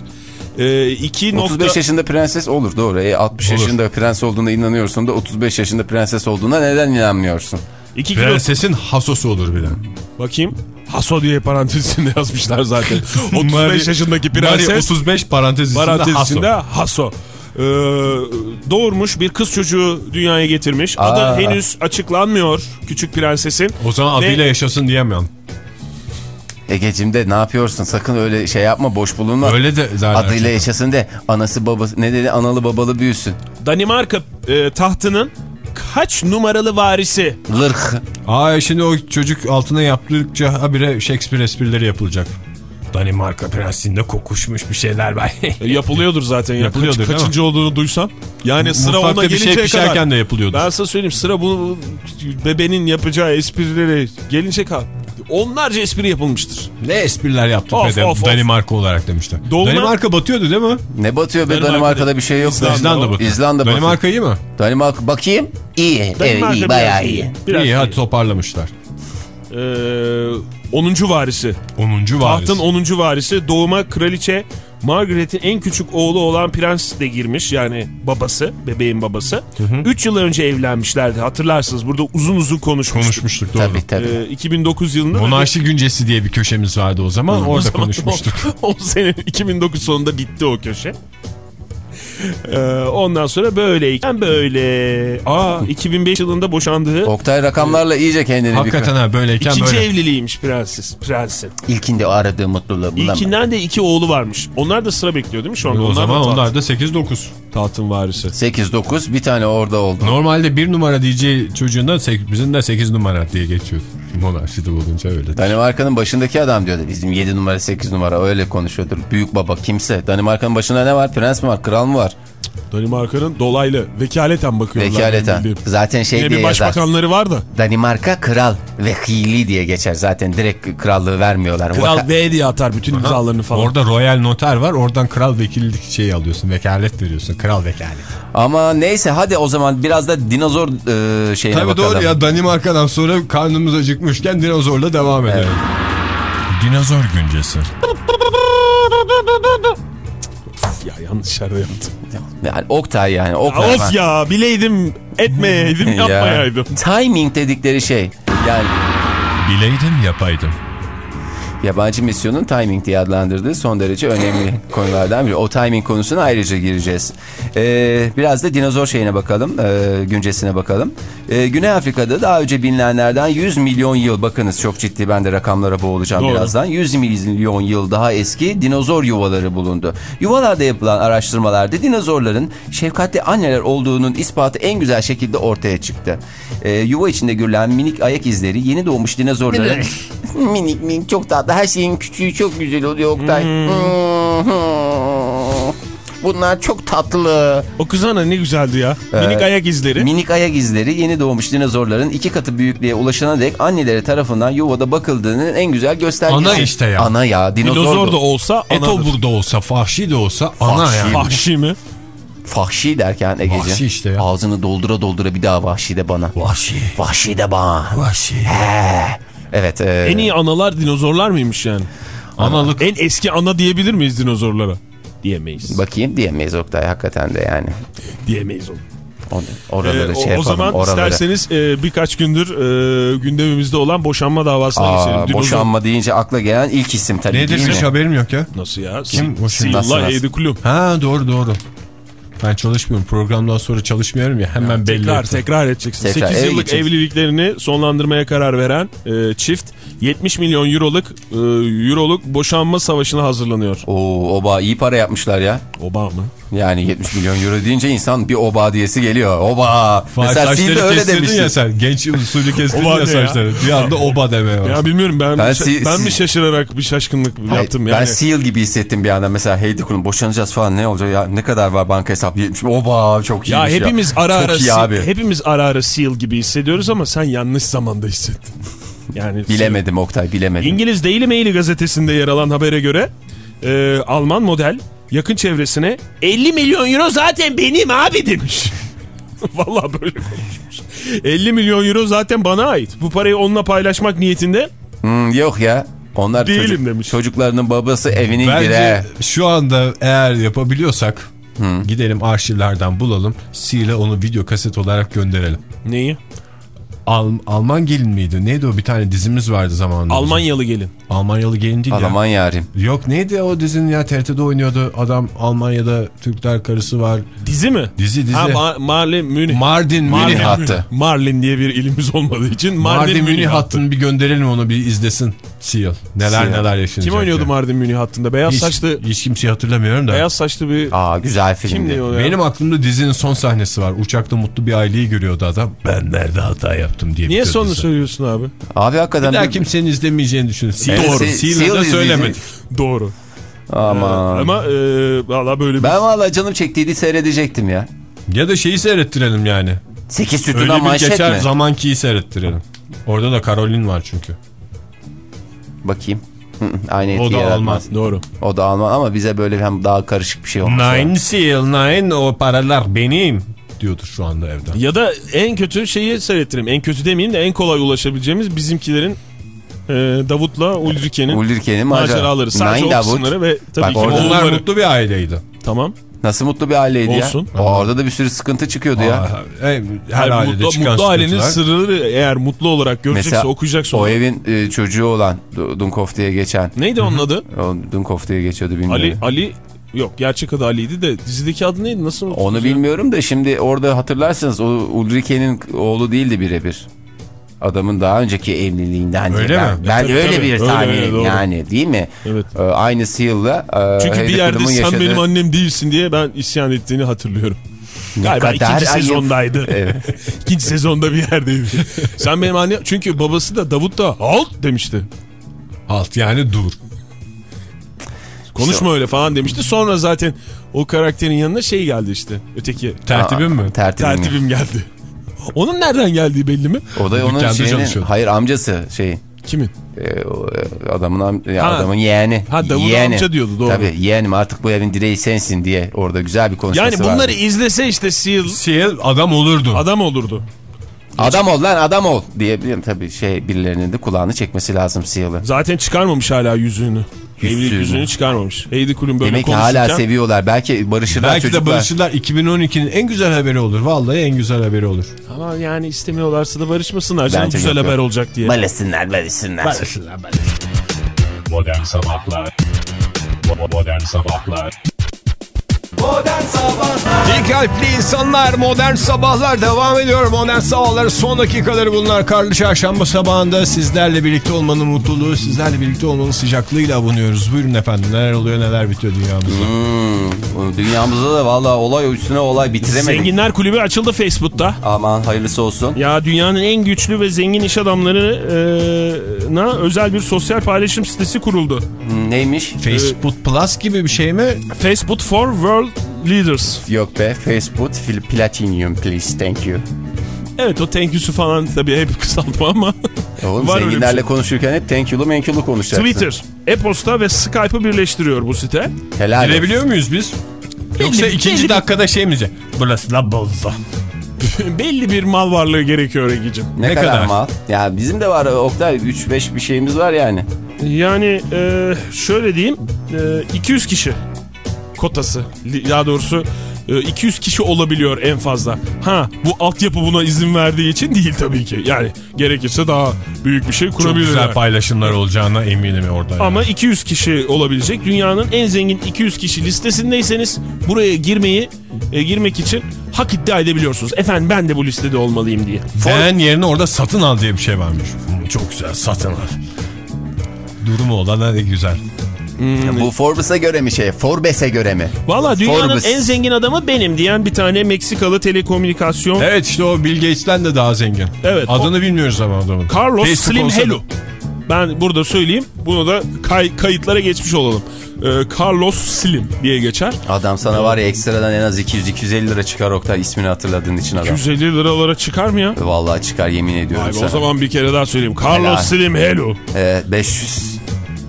E, 2 35 nokta... yaşında prenses olur doğru. E, 60 Olur. yaşında prens olduğuna inanıyorsun da 35 yaşında prenses olduğuna neden inanmıyorsun? 2 kilo... Prensesin hasosu olur bile. Bakayım. Haso diye parantez içinde yazmışlar zaten. 35 Mari- yaşındaki prenses 35 parantez içinde parantez haso. içinde Haso. Ee, doğurmuş bir kız çocuğu dünyaya getirmiş. Adı Aa. henüz açıklanmıyor küçük prensesin. O zaman Ve- adıyla yaşasın diyemem. Egeciğim de ne yapıyorsun? Sakın öyle şey yapma boş bulunma. Öyle de derler. Adıyla çünkü. yaşasın de anası babası ne dedi analı babalı büyüsün. Danimarka e, tahtının kaç numaralı varisi? Lırh. Aa şimdi o çocuk altına yaptıkça habire Shakespeare esprileri yapılacak. Danimarka prensinde kokuşmuş bir şeyler var. E, yapılıyordur zaten. Ya. Yapılıyordur, Kaç- mi? kaçıncı olduğunu duysan. Yani sıra Mutfakta ona bir şey gelinceye pişerken kadar. de yapılıyordur. Ben sana söyleyeyim sıra bunu bebenin yapacağı esprileri gelince kadar. Onlarca espri yapılmıştır. Ne espriler yaptı Of, be de of, of. Danimarka olarak demişler. Dolma- Danimarka batıyordu değil mi? Ne batıyor be Danimarka'da- Danimarka'da bir şey yok. İzlanda İzlanda batıyor. İzlanda batıyor. Danimarka iyi mi? Danimarka bakayım. İyi. Evet Danimarka iyi bayağı iyi. Biraz iyi iyi. hadi toparlamışlar. Ee, 10. varisi. 10. varis. Tahtın 10. varisi doğuma kraliçe Margaret'in en küçük oğlu olan prens de girmiş. Yani babası, bebeğin babası. 3 yıl önce evlenmişlerdi hatırlarsınız. Burada uzun uzun konuşmuştuk. Konuşmuştuk doğru. Tabii tabii. Ee, 2009 yılında da Monarşi güncesi diye bir köşemiz vardı o zaman. O Orada zaman konuşmuştuk. O, o sene 2009 sonunda bitti o köşe. Ee, ondan sonra böyleyken böyle. Aa 2005 yılında boşandığı Oktay rakamlarla iyice kendini Hakikaten ha böyleyken ikinci böyle. evliliğiymiş prenses. Prensin. İlkinde aradığı mutluluğu bulamam. İlkinden de iki oğlu varmış. Onlar da sıra bekliyor değil mi şu anda? O zaman da onlar da 8-9. Tahtın varisi. 8-9 bir tane orada oldu. Normalde bir numara diyeceği çocuğunda sek- bizim de 8 numara diye geçiyor. Monarşide olunca öyle. Danimarka'nın başındaki adam diyordu. Bizim 7 numara 8 numara öyle konuşuyordur. Büyük baba kimse. Danimarka'nın başında ne var? Prens mi var? Kral mı var? Danimarka'nın dolaylı vekaleten bakıyorlar. Vekaleten. Zaten şey Yine diye bir yazar. başbakanları var da. Danimarka kral vekili diye geçer. Zaten direkt krallığı vermiyorlar. Kral Vaka- V diye atar bütün imzalarını falan. Orada royal noter var. Oradan kral vekillik şeyi alıyorsun. Vekalet veriyorsun. Kral vekalet. Ama neyse hadi o zaman biraz da dinozor e, şeyine Tabii bakalım. doğru ya Danimarka'dan sonra karnımız acıkmışken dinozorla devam edelim. Dinozor güncesi. Ya yanlış yerde yaptım. Yani Oktay yani. Ya Oktay of ya bileydim etmeyeydim Ya. yapmayaydım. Timing dedikleri şey. Yani Bileydim yapaydım. Yabancı misyonun timing diye adlandırdığı son derece önemli konulardan biri. O timing konusuna ayrıca gireceğiz. Ee, biraz da dinozor şeyine bakalım, e, güncesine bakalım. Ee, Güney Afrika'da daha önce bilinenlerden 100 milyon yıl, bakınız çok ciddi ben de rakamlara boğulacağım Doğru. birazdan. 100 milyon yıl daha eski dinozor yuvaları bulundu. Yuvalarda yapılan araştırmalarda dinozorların şefkatli anneler olduğunun ispatı en güzel şekilde ortaya çıktı. Ee, yuva içinde görülen minik ayak izleri yeni doğmuş dinozorların minik minik çok tatlı. Her şeyin küçüğü çok güzel oluyor Oktay. Bunlar çok tatlı. O kızana ne güzeldi ya. Minik ayak izleri. Minik ayak izleri yeni doğmuş dinozorların iki katı büyüklüğe ulaşana dek anneleri tarafından yuvada bakıldığının en güzel göstergesi. Ana işte ya. Ana ya. Dinozor, Dinozor da olsa anadır. Etobur da olsa, fahşi de olsa ana Fahşi. yani. Vahşi mi? Fahşi derken Egeci. Vahşi işte ya. Ağzını doldura doldura bir daha vahşi de bana. Vahşi. Vahşi de bana. Vahşi. Evet. E, En iyi analar dinozorlar mıymış yani? Analık. En eski ana diyebilir miyiz dinozorlara? Diyemeyiz. Bakayım diyemeyiz Oktay hakikaten de yani. Diyemeyiz onu. O- Oraları Ee, o- şey o, yapalım. zaman oraları. isterseniz e, birkaç gündür e, gündemimizde olan boşanma davasına Aa, geçelim. Dinozor- boşanma deyince akla gelen ilk isim tabii Nedir değil hiç mi? haberim yok ya. Nasıl ya? Kim boşanma? Nasıl? Heydi Kulüp. Ha doğru doğru. Ben çalışmıyorum. Programdan sonra çalışmıyorum ya. Hemen belli. Tekrar tekrar edeceksin. Tekrar, 8 eve yıllık gideceksin. evliliklerini sonlandırmaya karar veren e, çift 70 milyon euroluk e, euroluk boşanma savaşına hazırlanıyor. Oo, oba iyi para yapmışlar ya. Oba mı? Yani 70 milyon euro deyince insan bir oba diyesi geliyor. Oba. Fahir Mesela Sil de saçları öyle demişti. ya sen. Genç usulü kestirdin Oba ya ya? saçları. Bir anda oba demeye var. Ya bilmiyorum ben Ben ben, si- ben mi şaşırarak bir şaşkınlık Hayır, yaptım Ben yani. Seal gibi hissettim bir anda. Mesela Heidi Klum boşanacağız falan ne olacak ya? Ne kadar var banka hesabı 70 Oba çok ya iyiymiş hepimiz ara Çok ara iyi seal- abi. hepimiz ara ara seal gibi hissediyoruz ama sen yanlış zamanda hissettin. Yani Bilemedim Oktay bilemedim. İngiliz Daily Mail gazetesinde yer alan habere göre e, Alman model yakın çevresine 50 milyon euro zaten benim abi demiş. Vallahi böyle konuşmuş. 50 milyon euro zaten bana ait. Bu parayı onunla paylaşmak niyetinde Hmm, yok ya. Onlar Değilim çocuk- demiş. çocuklarının babası evinin Bence direği. şu anda eğer yapabiliyorsak gidelim arşivlerden bulalım. Sile onu video kaset olarak gönderelim. neyi? Al- Alman gelin miydi? Neydi o bir tane dizimiz vardı zamanında. bizim. Almanyalı gelin. Almanyalı gelin değil ya. Alman yarim. Yok neydi o dizinin ya TRT'de oynuyordu. Adam Almanya'da Türkler karısı var. Dizi mi? Dizi dizi. Ha, Ma- Marlin Münih. Mardin Münih hattı. Marlin diye bir ilimiz olmadığı için Mardin, Mardin Münih, Münih hattı. hattını bir gönderelim onu bir izlesin. Seal. Neler Seal. neler yaşanacak. Kim oynuyordu ya. Mardin Münih hattında? Beyaz Hiç, saçlı hiç kimseyi hatırlamıyorum da. beyaz saçlı bir Aa güzel filmdi. kimdi? Benim aklımda dizinin son sahnesi var. Uçakta mutlu bir aileyi görüyordu adam. Ben nerede hata yaptım diye. Niye sonunu söylüyorsun abi? Abi hakikaten. Bir daha bir- kimsenin izlemeyeceğini düşünün. Evet, doğru. Seal- Seal'ı Seal da izleyecek. söylemedik. Doğru. Ama. Ama e, valla böyle bir... Ben valla canım çektiydi seyredecektim ya. Ya da şeyi seyrettirelim yani. 8 Öyle sütuna bir manşet geçer mi? zamankiyi seyrettirelim. Orada da Karolin var çünkü. Bakayım. Aynı O etki da yaratmaz. Doğru. O da Alman ama bize böyle hem daha karışık bir şey olmuş. Nine Seal, Nine o paralar benim diyordur şu anda evde. Ya da en kötü şeyi seyrettirelim. En kötü demeyeyim de en kolay ulaşabileceğimiz bizimkilerin e, Davut'la Ulrike'nin macera. maceraları. Sadece Nine o Davut. kısımları ve tabii Bak ki orada- Onlar mutlu bir aileydi. Tamam. Nasıl mutlu bir aileydi Olsun. ya. O, orada da bir sürü sıkıntı çıkıyordu ya. Aa, Her, her Yani ailede mutlu, çıkan mutlu ailenin sırrını eğer mutlu olarak görecekse Mesela okuyacak sonra. o evin e, çocuğu olan Du- Dunkov diye geçen. Neydi onun adı? O Dunkov diye geçiyordu bilmiyorum. Ali Ali Yok gerçek adı Ali'ydi de dizideki adı neydi? Nasıl Onu ya? bilmiyorum da şimdi orada hatırlarsanız o Ulrike'nin oğlu değildi birebir. Adamın daha önceki evliliğinden. Öyle ben, mi? Ben Tabii, öyle tabii. bir doğru. yani değil mi? Evet. Ee, aynısı yılla. e, Çünkü bir yerde sen yaşadığı- benim annem değilsin diye ben isyan ettiğini hatırlıyorum. Galiba kadar ikinci ayıp. sezondaydı. Evet. ikinci sezonda bir yerdeydi. sen benim annem... Çünkü babası da Davut da halt demişti. Alt yani dur. Konuşma öyle falan demişti. Sonra zaten o karakterin yanına şey geldi işte. Öteki Tertibim mi? Tertibim. mi? tertibim geldi. Onun nereden geldiği belli mi? O da onun şeyinin, çalışıyordu. hayır amcası şey Kimin? e, o, e, adamın Ha. adamın yeğeni. Ha, Davut Yeğeni. amca diyordu, doğru. Tabii yeğenim artık bu evin direği sensin diye orada güzel bir konuşması Yani bunları vardı. izlese işte Seal Seal adam olurdu. adam olurdu. Adam ol lan adam ol diyebilirim tabii şey birilerinin de kulağını çekmesi lazım Seal'ı. Zaten çıkarmamış hala yüzüğünü. Evlilik yüzüğünü çıkarmamış. Heidi Klum böyle Demek ki hala seviyorlar. Belki barışırlar Belki çocuklar. de barışırlar 2012'nin en güzel haberi olur. Vallahi en güzel haberi olur. Ama yani istemiyorlarsa da barışmasınlar. Canım güzel yok, haber olacak diye. Barışsınlar barışsınlar. Modern Sabahlar Bo- Modern Sabahlar İyi kalpli insanlar modern sabahlar devam ediyor. Modern sabahların son dakikaları bunlar. Karlı çarşamba sabahında sizlerle birlikte olmanın mutluluğu, sizlerle birlikte olmanın sıcaklığıyla avunuyoruz. Buyurun efendim neler oluyor neler bitiyor dünyamızda. Hmm, dünyamızda da valla olay üstüne olay bitiremedik. Zenginler Kulübü açıldı Facebook'ta. Aman hayırlısı olsun. Ya dünyanın en güçlü ve zengin iş adamlarına özel bir sosyal paylaşım sitesi kuruldu. Hmm, Neymiş? Facebook Plus gibi bir şey mi? Facebook for World Leaders. Yok be Facebook Platinum please thank you. Evet o thank you'su falan tabii hep kısaltma ama. Oğlum Var bir zenginlerle şey. konuşurken hep thank you'lu thank you'lu konuşacaksın. Twitter, e-posta ve Skype'ı birleştiriyor bu site. Helal olsun. Girebiliyor muyuz biz? Yoksa Belli- ikinci belli- dakikada şey mi diyecek? Burası la bolza. Belli bir mal varlığı gerekiyor Ege'cim. Ne, Ne kadar, kadar? mal? Ya bizim de var Oktay 3-5 bir şeyimiz var yani. Yani e, şöyle diyeyim e, 200 kişi kotası daha doğrusu e, 200 kişi olabiliyor en fazla. Ha bu altyapı buna izin verdiği için değil tabii ki. Yani gerekirse daha büyük bir şey Çok güzel kurabilirler. paylaşımlar olacağına eminim orada. Ama 200 kişi olabilecek dünyanın en zengin 200 kişi listesindeyseniz buraya girmeyi e, girmek için hak iddia edebiliyorsunuz. Efendim ben de bu listede olmalıyım diye. Ben yerine orada satın al diye bir şey varmış. Çok güzel satın al. Durumu olan ne güzel. Bu Forbes'a göre mi şey? Forbes'e göre mi? Valla dünyanın Forbes. en zengin adamı benim diyen bir tane Meksikalı telekomünikasyon Evet işte o Bill Gates'ten de daha zengin. Evet, Adını bilmiyoruz ama adamın. Carlos Facebook Slim olsa Hello. Ben burada söyleyeyim. Bunu da kay- kayıtlara geçmiş olalım. Ee, Carlos Slim diye geçer. Adam sana var ya ekstradan en az 200-250 lira çıkar Oktay ismini hatırladığın için adam. 250 liralara çıkar mı ya? Vallahi çıkar yemin ediyorum be, sana. o zaman bir kere daha söyleyeyim. Carlos Helal. Slim Hello. Evet 500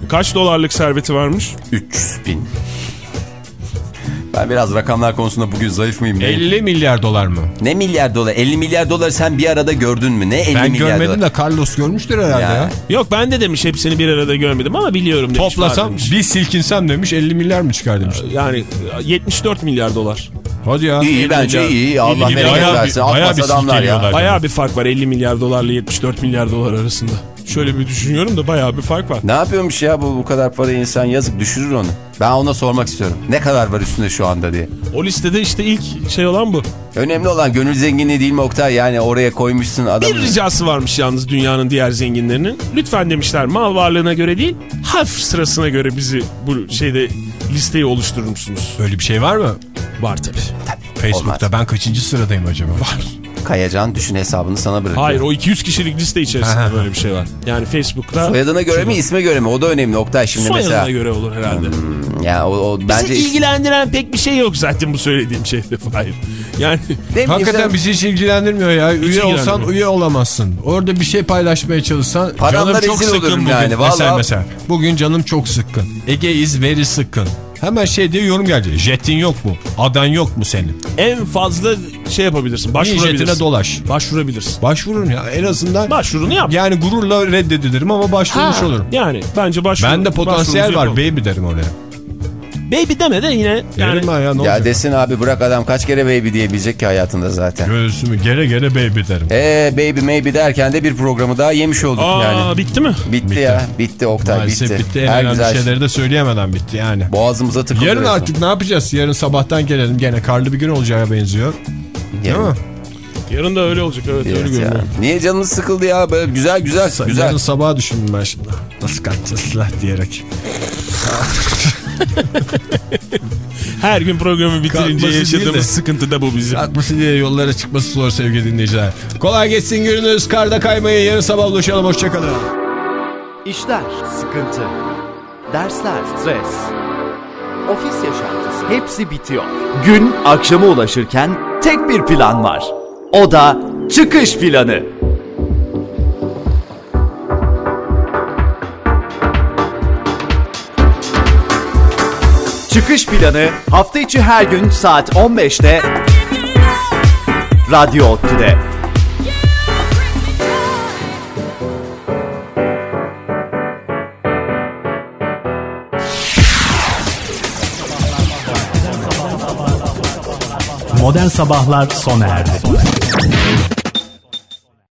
Kaç dolarlık serveti varmış? 300 bin. Ben biraz rakamlar konusunda bugün zayıf mıyım? Ne, 50 milyar dolar mı? ne milyar dolar? 50 milyar dolar sen bir arada gördün mü? Ne 50 Ben milyar görmedim dolar? de Carlos görmüştür herhalde ya. Ya. Yok ben de demiş hepsini bir arada görmedim ama biliyorum demiş. Toplasam demiş. bir silkinsem demiş 50 milyar mı çıkar demiş. Yani 74 milyar dolar. Hadi ya. İyi bence milyar- iyi. Allah bereket versin. bayağı Atmaz bir adamlar ya. Bayağı bir fark var 50 milyar dolarla 74 milyar dolar arasında. Şöyle bir düşünüyorum da bayağı bir fark var. Ne yapıyormuş ya bu bu kadar para insan yazık düşürür onu. Ben ona sormak istiyorum. Ne kadar var üstünde şu anda diye. O listede işte ilk şey olan bu. Önemli olan gönül zenginliği değil mi Oktay? Yani oraya koymuşsun adamı. Bir ricası varmış yalnız dünyanın diğer zenginlerinin. Lütfen demişler mal varlığına göre değil, harf sırasına göre bizi bu şeyde listeyi oluşturur musunuz? Öyle bir şey var mı? Var tabii. Facebook'ta ben kaçıncı sıradayım acaba? Var. Kayacan düşün hesabını sana bırakıyor. Hayır o 200 kişilik liste içerisinde böyle bir şey var. Yani Facebook'ta Soyadına göre mi isme göre mi? O da önemli Oktay şimdi soyadına mesela. göre olur herhalde. Ya o, o Bizi bence ilgilendiren pek bir şey yok zaten bu söylediğim şeyde. Hayır. Yani Değil? Hakikaten İnsan- bizi hiç ilgilendirmiyor ya. Üye ilgilendirmiyor. olsan üye olamazsın. Orada bir şey paylaşmaya çalışsan Paranla canım çok sıkkın bugün. yani, Mesela vallahi. mesela. Bugün canım çok sıkkın. Ege is very sıkkın. Hemen şey diye yorum geldi. Jetin yok mu? Adan yok mu senin? en fazla şey yapabilirsin. Başvurabilirsin. jetine dolaş? Başvurabilirsin. Başvurun ya en azından. Başvurunu yap. Yani gururla reddedilirim ama başvurmuş Ha, olurum. Yani bence başvur. Bende potansiyel var yapalım. baby derim oraya. Baby deme de yine yani Derim ben ya ne Ya olacak? desin abi bırak adam kaç kere baby diyebilecek ki hayatında zaten. Göğsümü gere gere baby derim. Eee baby maybe derken de bir programı daha yemiş olduk Aa yani. bitti mi? Bitti, ya bitti Oktay Maalesef bitti. bitti. En Her önemli güzel şey. şeyleri de söyleyemeden bitti yani. Boğazımıza tıkıldı. Yarın resmen. artık ne yapacağız? Yarın sabahtan gelelim. Gene karlı bir gün olacağı benziyor. Değil Yarın. mi? Yarın da öyle olacak evet, öyle Evet ya. görünüyor. Niye canınız sıkıldı ya? Böyle güzel güzel güzel. Yarın sabaha düşündüm ben şimdi. Nasıl kalkacağız silah diyerek. Her gün programı bitirince Kalkması değil de. yaşadığımız sıkıntı da bu bizim. Kalkması diye yollara çıkması zor sevgili dinleyiciler. Kolay geçsin gününüz. Karda kaymayın. Yarın sabah buluşalım. Hoşçakalın. İşler, sıkıntı, dersler, stres, ofis yaşantısı hepsi bitiyor. Gün akşama ulaşırken tek bir plan var. O da çıkış planı. Çıkış planı hafta içi her gün saat 15'te Radyo Ottu'da. Modern Sabahlar sona erdi.